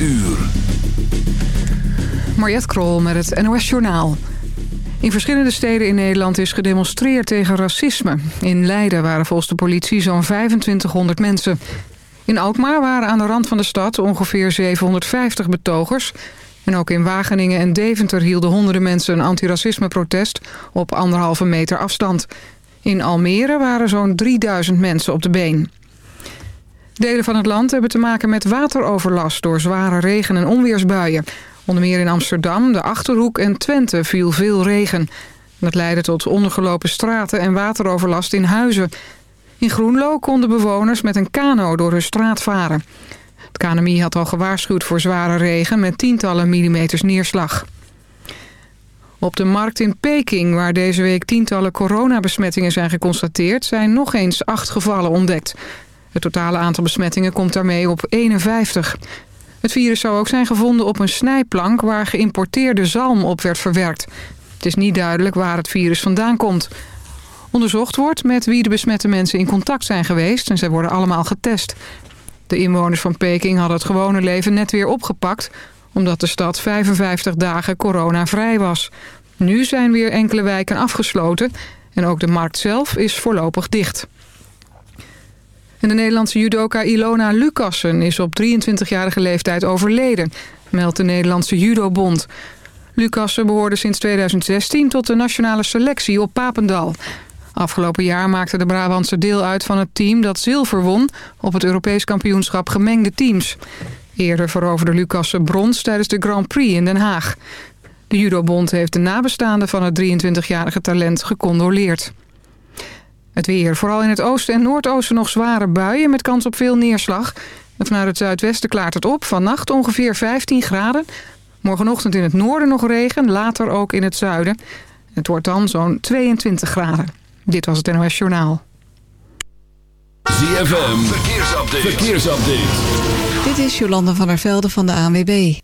uur. Mariette Krol met het NOS Journaal. In verschillende steden in Nederland is gedemonstreerd tegen racisme. In Leiden waren volgens de politie zo'n 2500 mensen. In Alkmaar waren aan de rand van de stad ongeveer 750 betogers. En ook in Wageningen en Deventer hielden honderden mensen een antiracisme-protest op anderhalve meter afstand. In Almere waren zo'n 3000 mensen op de been. Delen van het land hebben te maken met wateroverlast door zware regen- en onweersbuien. Onder meer in Amsterdam, de Achterhoek en Twente viel veel regen. Dat leidde tot ondergelopen straten en wateroverlast in huizen. In Groenlo konden bewoners met een kano door hun straat varen. Het KNMI had al gewaarschuwd voor zware regen met tientallen millimeters neerslag. Op de markt in Peking, waar deze week tientallen coronabesmettingen zijn geconstateerd... zijn nog eens acht gevallen ontdekt. Het totale aantal besmettingen komt daarmee op 51. Het virus zou ook zijn gevonden op een snijplank waar geïmporteerde zalm op werd verwerkt. Het is niet duidelijk waar het virus vandaan komt. Onderzocht wordt met wie de besmette mensen in contact zijn geweest en zij worden allemaal getest. De inwoners van Peking hadden het gewone leven net weer opgepakt... omdat de stad 55 dagen coronavrij was. Nu zijn weer enkele wijken afgesloten en ook de markt zelf is voorlopig dicht. De Nederlandse judoka Ilona Lucassen is op 23-jarige leeftijd overleden, meldt de Nederlandse judobond. Lucassen behoorde sinds 2016 tot de nationale selectie op Papendal. Afgelopen jaar maakte de Brabantse deel uit van het team dat zilver won op het Europees kampioenschap gemengde teams. Eerder veroverde Lucassen brons tijdens de Grand Prix in Den Haag. De judobond heeft de nabestaanden van het 23-jarige talent gecondoleerd. Het weer. Vooral in het oosten en noordoosten nog zware buien met kans op veel neerslag. En vanuit het zuidwesten klaart het op. Vannacht ongeveer 15 graden. Morgenochtend in het noorden nog regen, later ook in het zuiden. Het wordt dan zo'n 22 graden. Dit was het NOS Journaal. ZFM, verkeersupdate. verkeersupdate. Dit is Jolanda van der Velde van de ANWB.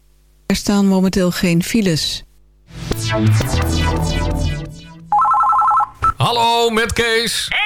Er staan momenteel geen files. Hallo, met Kees. Hey.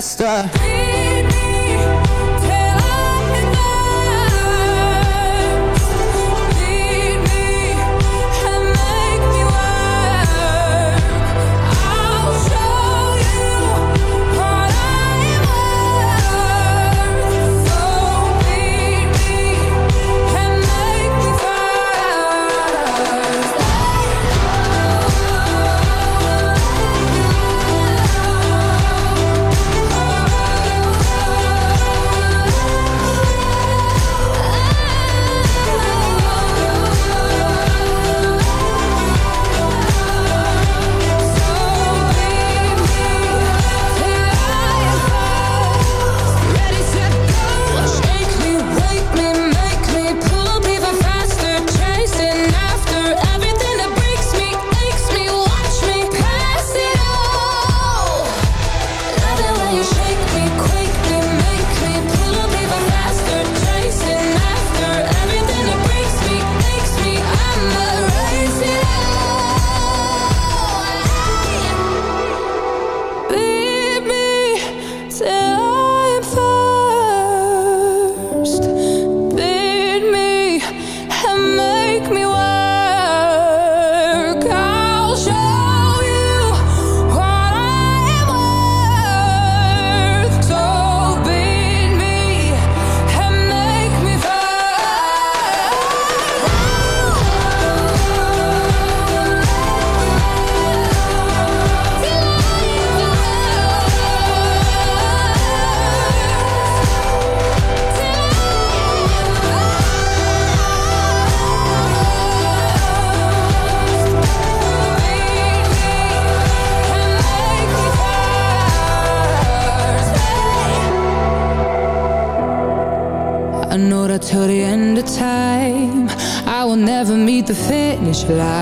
faster. Finish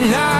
tonight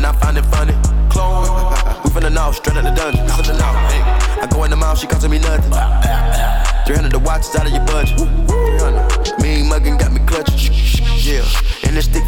straight out the dungeon. I go in the mouth, she costing me nothing. 300 the watch is out of your budget. 300.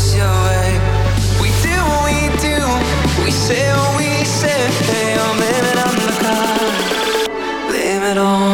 always cross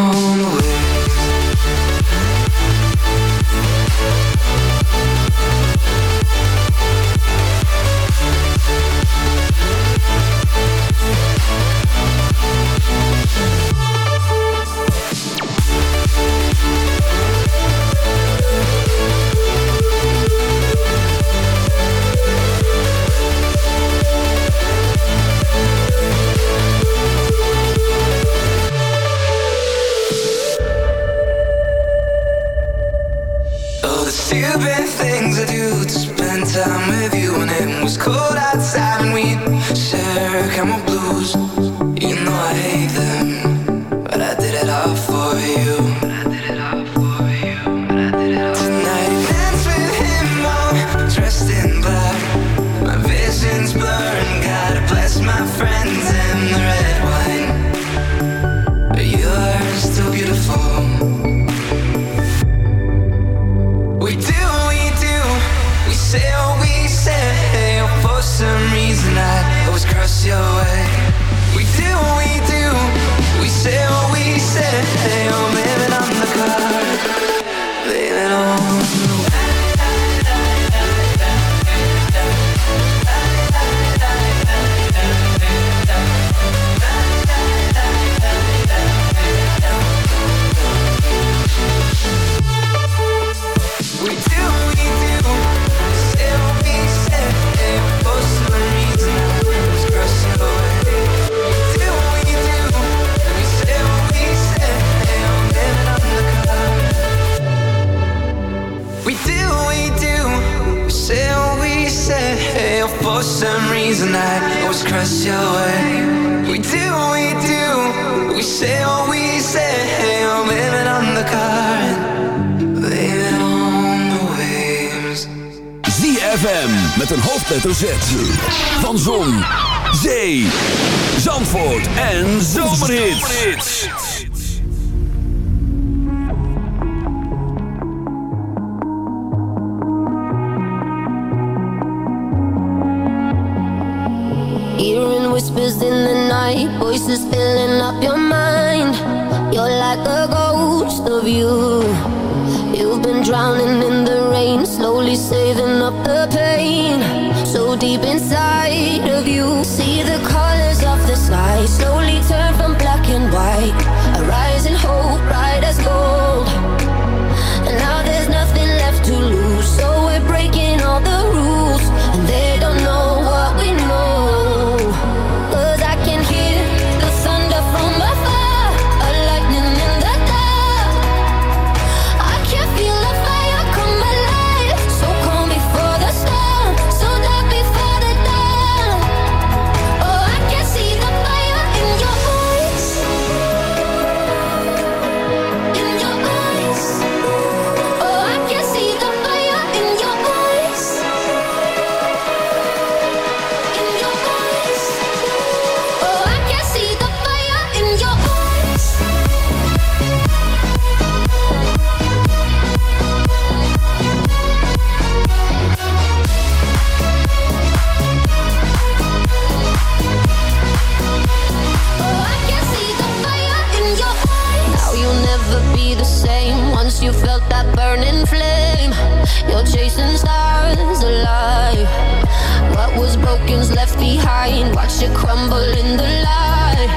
should crumble in the light.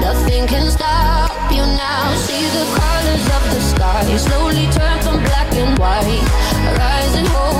Nothing can stop you now. See the colors of the sky slowly turn from black and white. Rise and hold.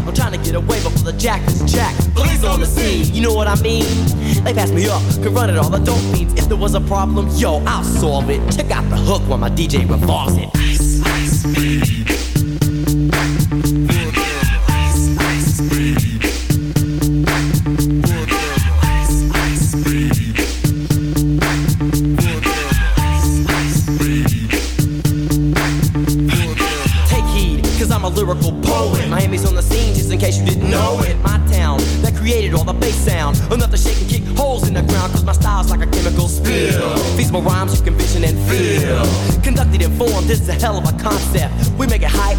I'm trying to get away before the jack is jacked. Police on the scene, you know what I mean? They passed me up, could run it all the dope fiends. If there was a problem, yo, I'll solve it. Check out the hook while my DJ revolves it. Ice, ice, baby. Take heed, I'm a lyrical poet. Miami's on the scene, case you didn't know it. My town that created all the bass sound. Enough to shake and kick holes in the ground, cause my style's like a chemical spill. Feasible rhymes you can vision and feel. Conducted in form, this is a hell of a concept. We make it hype.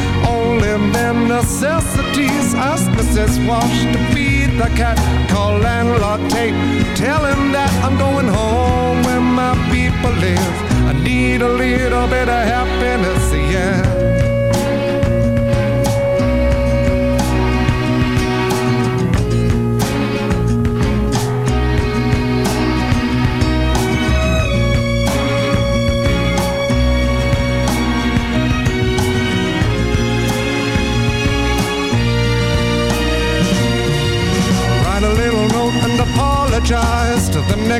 Only bare necessities. Ask Mrs. Walsh to feed the cat. Call landlord tape. Tell him that I'm going home where my people live. I need a little bit of happiness, ZFM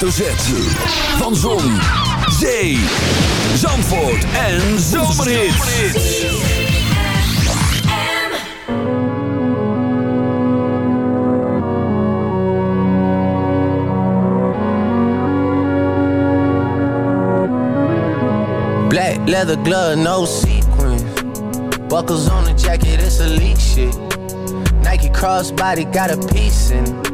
Hoofdletter. Van Zon, Zee, Zandvoort en Zomerhits. Black leather glove, no sequins. Buckles on the jacket, it's elite shit. Nike crossbody got a piece in.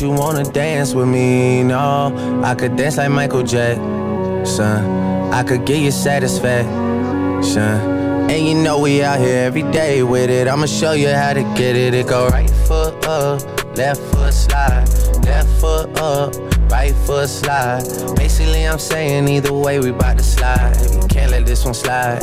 You wanna dance with me? No, I could dance like Michael Jackson. I could get you satisfaction. And you know we out here every day with it. I'ma show you how to get it. It go right foot up, left foot slide, left foot up, right foot slide. Basically, I'm saying either way, we bout to slide. Can't let this one slide.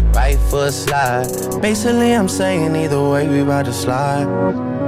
right foot slide. Basically, I'm saying either way, we about to slide.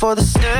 for the stir